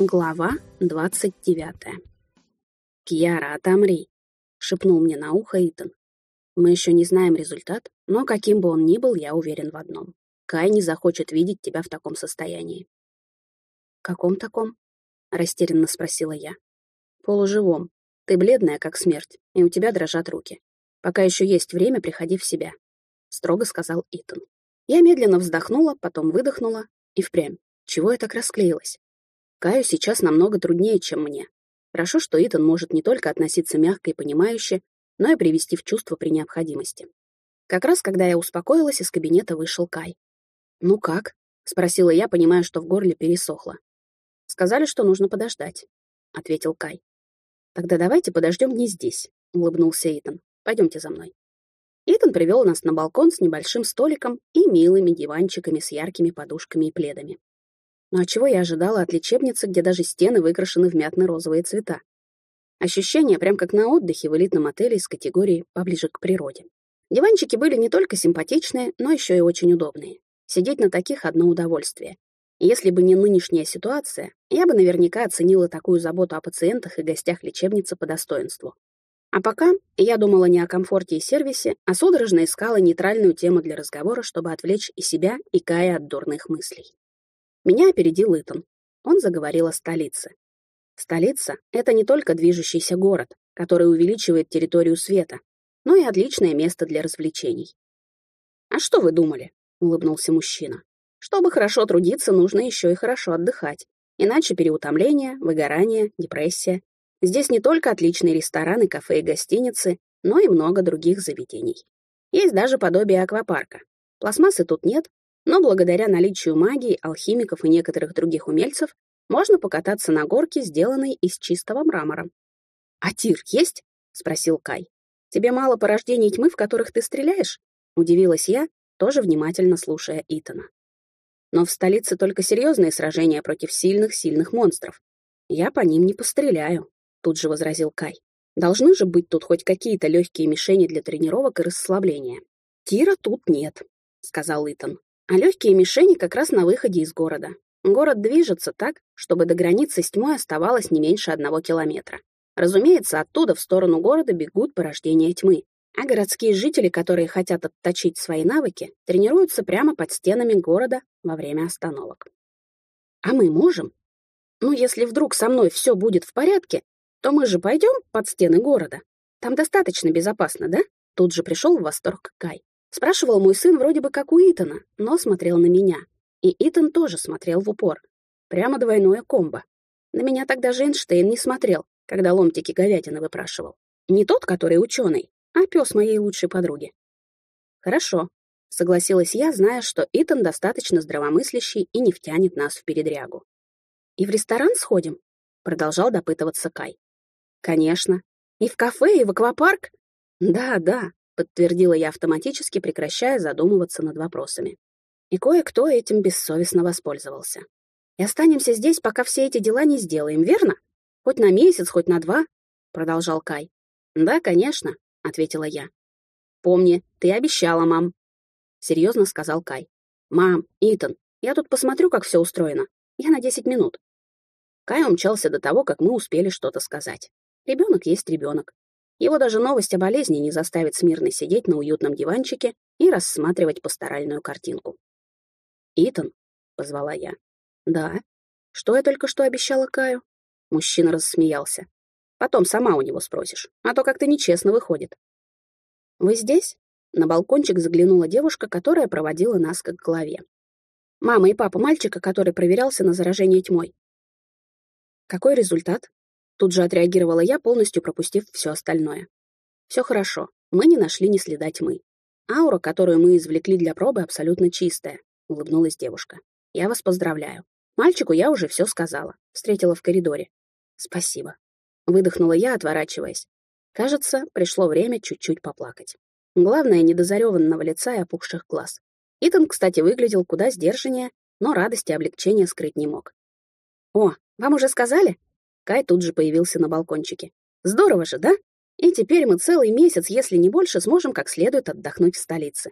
Глава двадцать девятая. «Кьяра, отомри!» — шепнул мне на ухо Итан. «Мы еще не знаем результат, но каким бы он ни был, я уверен в одном. Кай не захочет видеть тебя в таком состоянии». «Каком таком?» — растерянно спросила я. «Полуживом. Ты бледная, как смерть, и у тебя дрожат руки. Пока еще есть время, приходи в себя», — строго сказал Итан. Я медленно вздохнула, потом выдохнула и впрямь. Чего я так расклеилась? Каю сейчас намного труднее, чем мне. Хорошо, что Итан может не только относиться мягко и понимающе, но и привести в чувство при необходимости. Как раз когда я успокоилась, из кабинета вышел Кай. «Ну как?» — спросила я, понимая, что в горле пересохло. «Сказали, что нужно подождать», — ответил Кай. «Тогда давайте подождем не здесь», — улыбнулся Итан. «Пойдемте за мной». Итан привел нас на балкон с небольшим столиком и милыми диванчиками с яркими подушками и пледами. Ну а чего я ожидала от лечебницы, где даже стены выкрашены в мятно-розовые цвета? Ощущение прям как на отдыхе в элитном отеле из категории «поближе к природе». Диванчики были не только симпатичные, но еще и очень удобные. Сидеть на таких — одно удовольствие. Если бы не нынешняя ситуация, я бы наверняка оценила такую заботу о пациентах и гостях лечебницы по достоинству. А пока я думала не о комфорте и сервисе, а судорожно искала нейтральную тему для разговора, чтобы отвлечь и себя, и Кая от дурных мыслей. Меня опередил Итан. Он заговорил о столице. Столица — это не только движущийся город, который увеличивает территорию света, но и отличное место для развлечений. «А что вы думали?» — улыбнулся мужчина. «Чтобы хорошо трудиться, нужно еще и хорошо отдыхать. Иначе переутомление, выгорание, депрессия. Здесь не только отличные рестораны, кафе и гостиницы, но и много других заведений. Есть даже подобие аквапарка. Пластмассы тут нет, но благодаря наличию магии, алхимиков и некоторых других умельцев можно покататься на горке, сделанной из чистого мрамора. «А тир есть?» — спросил Кай. «Тебе мало порождений тьмы, в которых ты стреляешь?» — удивилась я, тоже внимательно слушая Итана. «Но в столице только серьезные сражения против сильных-сильных монстров. Я по ним не постреляю», — тут же возразил Кай. «Должны же быть тут хоть какие-то легкие мишени для тренировок и расслабления». «Тира тут нет», — сказал Итан. А легкие мишени как раз на выходе из города. Город движется так, чтобы до границы с тьмой оставалось не меньше одного километра. Разумеется, оттуда в сторону города бегут порождения тьмы, а городские жители, которые хотят отточить свои навыки, тренируются прямо под стенами города во время остановок. А мы можем? Ну, если вдруг со мной все будет в порядке, то мы же пойдем под стены города. Там достаточно безопасно, да? Тут же пришел в восторг Кай. Спрашивал мой сын вроде бы как у Итана, но смотрел на меня. И Итан тоже смотрел в упор. Прямо двойное комбо. На меня тогда же Эйнштейн не смотрел, когда ломтики говядины выпрашивал. Не тот, который ученый, а пес моей лучшей подруги. Хорошо, согласилась я, зная, что Итан достаточно здравомыслящий и не втянет нас в передрягу. И в ресторан сходим? Продолжал допытываться Кай. Конечно. И в кафе, и в аквапарк? Да, да, подтвердила я автоматически, прекращая задумываться над вопросами. И кое-кто этим бессовестно воспользовался. И останемся здесь, пока все эти дела не сделаем, верно? Хоть на месяц, хоть на два, продолжал Кай. Да, конечно, ответила я. Помни, ты обещала, мам. Серьезно сказал Кай. Мам, Итан, я тут посмотрю, как все устроено. Я на десять минут. Кай умчался до того, как мы успели что-то сказать. Ребенок есть ребенок. Его даже новость о болезни не заставит смирно сидеть на уютном диванчике и рассматривать пасторальную картинку. «Итан», — позвала я. «Да. Что я только что обещала Каю?» Мужчина рассмеялся. «Потом сама у него спросишь, а то как-то нечестно выходит». «Вы здесь?» На балкончик заглянула девушка, которая проводила нас к голове. Мама и папа мальчика, который проверялся на заражение тьмой. Какой результат? Тут же отреагировала я, полностью пропустив все остальное. Все хорошо, мы не нашли ни следа тьмы. Аура, которую мы извлекли для пробы, абсолютно чистая, улыбнулась девушка. Я вас поздравляю. Мальчику я уже все сказала. Встретила в коридоре. Спасибо. Выдохнула я, отворачиваясь. Кажется, пришло время чуть-чуть поплакать. Главное, недозареванного лица и опухших глаз. Итан, кстати, выглядел куда сдержаннее, но радости и облегчения скрыть не мог. «О, вам уже сказали?» Кай тут же появился на балкончике. «Здорово же, да? И теперь мы целый месяц, если не больше, сможем как следует отдохнуть в столице».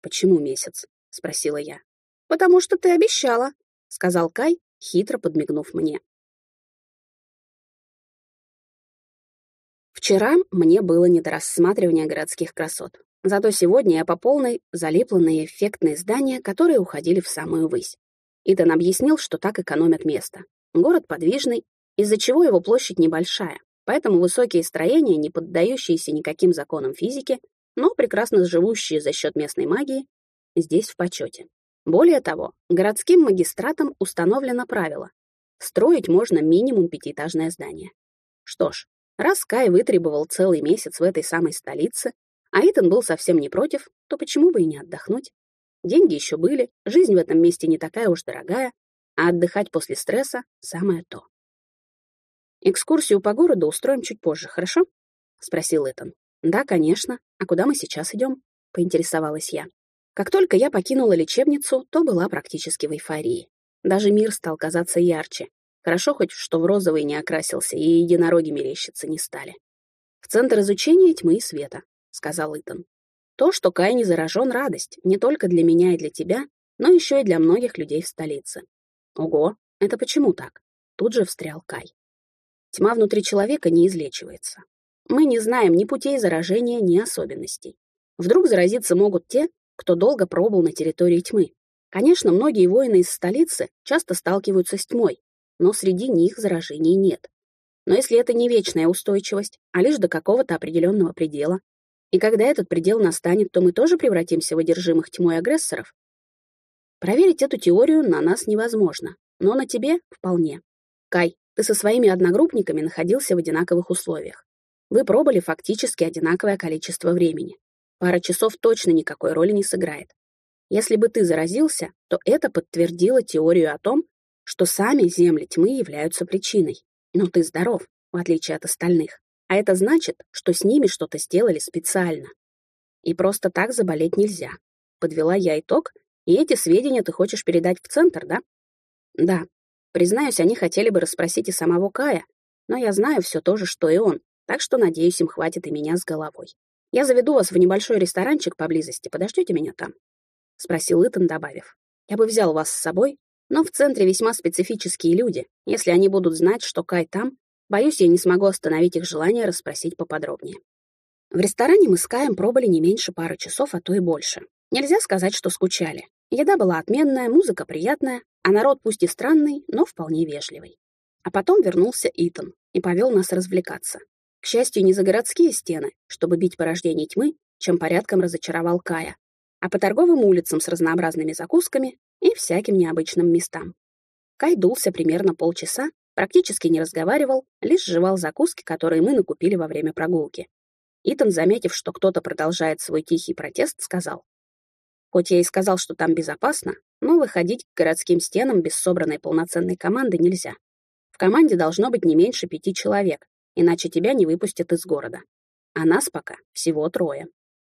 «Почему месяц?» — спросила я. «Потому что ты обещала», — сказал Кай, хитро подмигнув мне. Вчера мне было не до рассматривания городских красот. Зато сегодня я по полной залипла на эффектные здания, которые уходили в самую высь. Итан объяснил, что так экономят место. Город подвижный, из-за чего его площадь небольшая, поэтому высокие строения, не поддающиеся никаким законам физики, но прекрасно живущие за счет местной магии, здесь в почете. Более того, городским магистратом установлено правило — строить можно минимум пятиэтажное здание. Что ж, раз Кай вытребовал целый месяц в этой самой столице, а Итан был совсем не против, то почему бы и не отдохнуть? Деньги еще были, жизнь в этом месте не такая уж дорогая, а отдыхать после стресса — самое то. «Экскурсию по городу устроим чуть позже, хорошо?» — спросил Итан. «Да, конечно. А куда мы сейчас идем?» — поинтересовалась я. Как только я покинула лечебницу, то была практически в эйфории. Даже мир стал казаться ярче. Хорошо хоть, что в розовый не окрасился, и единороги мерещиться не стали. «В центр изучения тьмы и света», — сказал Итан. «То, что Кай не заражен, радость, не только для меня и для тебя, но еще и для многих людей в столице». «Ого, это почему так?» Тут же встрял Кай. Тьма внутри человека не излечивается. Мы не знаем ни путей заражения, ни особенностей. Вдруг заразиться могут те, кто долго пробыл на территории тьмы. Конечно, многие воины из столицы часто сталкиваются с тьмой, но среди них заражений нет. Но если это не вечная устойчивость, а лишь до какого-то определенного предела, и когда этот предел настанет, то мы тоже превратимся в одержимых тьмой агрессоров? Проверить эту теорию на нас невозможно, но на тебе — вполне. Кай, ты со своими одногруппниками находился в одинаковых условиях. Вы пробыли фактически одинаковое количество времени. Пара часов точно никакой роли не сыграет. Если бы ты заразился, то это подтвердило теорию о том, что сами земли тьмы являются причиной. Но ты здоров, в отличие от остальных. А это значит, что с ними что-то сделали специально. И просто так заболеть нельзя. Подвела я итог, и эти сведения ты хочешь передать в центр, да? Да. Признаюсь, они хотели бы расспросить и самого Кая, но я знаю все то же, что и он, так что, надеюсь, им хватит и меня с головой. Я заведу вас в небольшой ресторанчик поблизости, подождете меня там?» — спросил Итан, добавив. «Я бы взял вас с собой, но в центре весьма специфические люди. Если они будут знать, что Кай там, боюсь, я не смогу остановить их желание расспросить поподробнее». В ресторане мы с Каем пробыли не меньше пары часов, а то и больше. Нельзя сказать, что скучали. Еда была отменная, музыка приятная, а народ пусть и странный, но вполне вежливый. А потом вернулся Итан и повел нас развлекаться. К счастью, не за городские стены, чтобы бить порождение тьмы, чем порядком разочаровал Кая, а по торговым улицам с разнообразными закусками и всяким необычным местам. Кай дулся примерно полчаса, практически не разговаривал, лишь жевал закуски, которые мы накупили во время прогулки. Итан, заметив, что кто-то продолжает свой тихий протест, сказал. Хоть я и сказал, что там безопасно, но выходить к городским стенам без собранной полноценной команды нельзя. В команде должно быть не меньше пяти человек, иначе тебя не выпустят из города. А нас пока всего трое.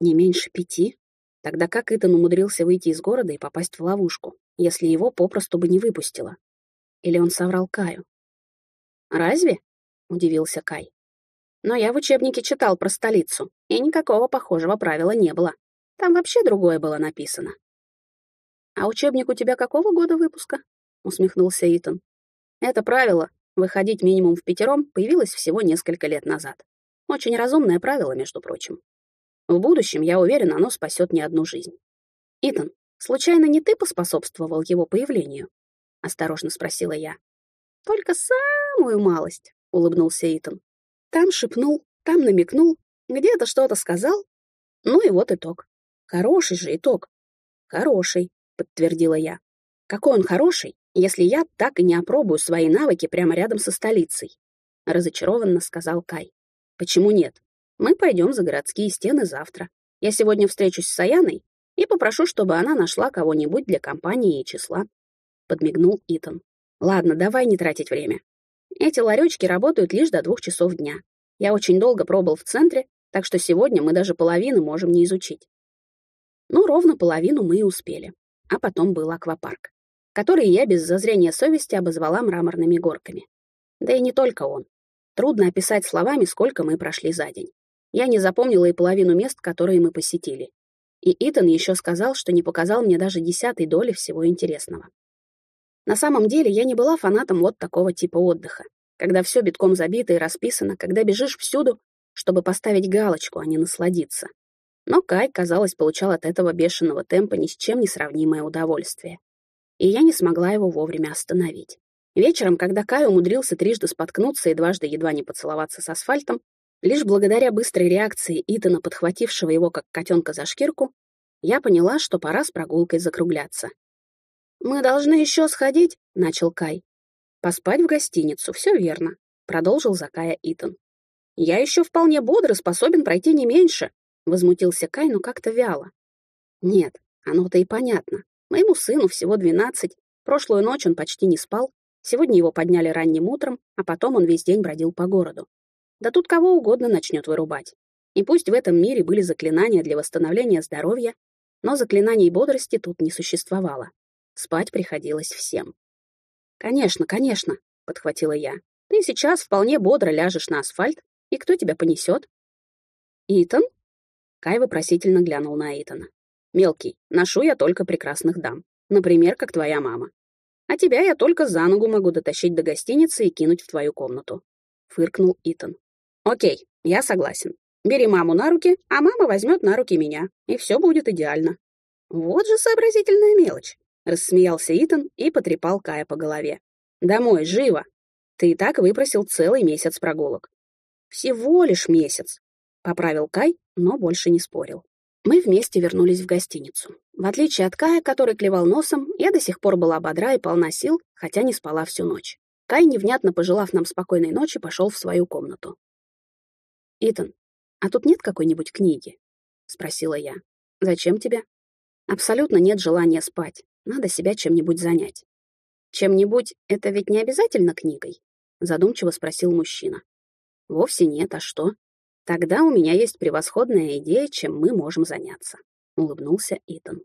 Не меньше пяти? Тогда как Итан умудрился выйти из города и попасть в ловушку, если его попросту бы не выпустило? Или он соврал Каю? «Разве?» — удивился Кай. «Но я в учебнике читал про столицу, и никакого похожего правила не было. Там вообще другое было написано». «А учебник у тебя какого года выпуска?» — усмехнулся Итан. «Это правило Выходить минимум в пятером появилось всего несколько лет назад. Очень разумное правило, между прочим. В будущем, я уверен, оно спасет не одну жизнь. Итан, случайно не ты поспособствовал его появлению? Осторожно спросила я. Только самую малость, улыбнулся Итан. Там шепнул, там намекнул, где-то что-то сказал. Ну и вот итог. Хороший же итог. Хороший, подтвердила я. Какой он хороший, если я так и не опробую свои навыки прямо рядом со столицей», — разочарованно сказал Кай. «Почему нет? Мы пойдем за городские стены завтра. Я сегодня встречусь с Аяной и попрошу, чтобы она нашла кого-нибудь для компании и числа», — подмигнул Итан. «Ладно, давай не тратить время. Эти ларечки работают лишь до двух часов дня. Я очень долго пробыл в центре, так что сегодня мы даже половину можем не изучить». Ну, ровно половину мы и успели. А потом был аквапарк которые я без зазрения совести обозвала мраморными горками. Да и не только он. Трудно описать словами, сколько мы прошли за день. Я не запомнила и половину мест, которые мы посетили. И Итан еще сказал, что не показал мне даже десятой доли всего интересного. На самом деле я не была фанатом вот такого типа отдыха, когда все битком забито и расписано, когда бежишь всюду, чтобы поставить галочку, а не насладиться. Но Кай, казалось, получал от этого бешеного темпа ни с чем не сравнимое удовольствие. И я не смогла его вовремя остановить. Вечером, когда Кай умудрился трижды споткнуться и дважды едва не поцеловаться с асфальтом, лишь благодаря быстрой реакции Итана, подхватившего его как котенка за шкирку, я поняла, что пора с прогулкой закругляться. «Мы должны еще сходить», — начал Кай. «Поспать в гостиницу, все верно», — продолжил за Кая Итан. «Я еще вполне бодр и способен пройти не меньше», — возмутился Кай, но как-то вяло. «Нет, оно-то и понятно. Моему сыну всего двенадцать, прошлую ночь он почти не спал, сегодня его подняли ранним утром, а потом он весь день бродил по городу. Да тут кого угодно начнет вырубать. И пусть в этом мире были заклинания для восстановления здоровья, но заклинаний бодрости тут не существовало. Спать приходилось всем. «Конечно, конечно», — подхватила я. «Ты сейчас вполне бодро ляжешь на асфальт, и кто тебя понесет?» «Итан?» Кай вопросительно глянул на Итана. «Мелкий, ношу я только прекрасных дам. Например, как твоя мама. А тебя я только за ногу могу дотащить до гостиницы и кинуть в твою комнату», — фыркнул Итан. «Окей, я согласен. Бери маму на руки, а мама возьмет на руки меня, и все будет идеально». «Вот же сообразительная мелочь», — рассмеялся Итан и потрепал Кая по голове. «Домой, живо! Ты и так выпросил целый месяц прогулок». «Всего лишь месяц», — поправил Кай, но больше не спорил. Мы вместе вернулись в гостиницу. В отличие от Кая, который клевал носом, я до сих пор была бодра и полна сил, хотя не спала всю ночь. Кай, невнятно пожелав нам спокойной ночи, пошел в свою комнату. «Итан, а тут нет какой-нибудь книги?» — спросила я. «Зачем тебе?» «Абсолютно нет желания спать. Надо себя чем-нибудь занять». «Чем-нибудь — это ведь не обязательно книгой?» — задумчиво спросил мужчина. «Вовсе нет, а что?» Тогда у меня есть превосходная идея, чем мы можем заняться, улыбнулся Итан.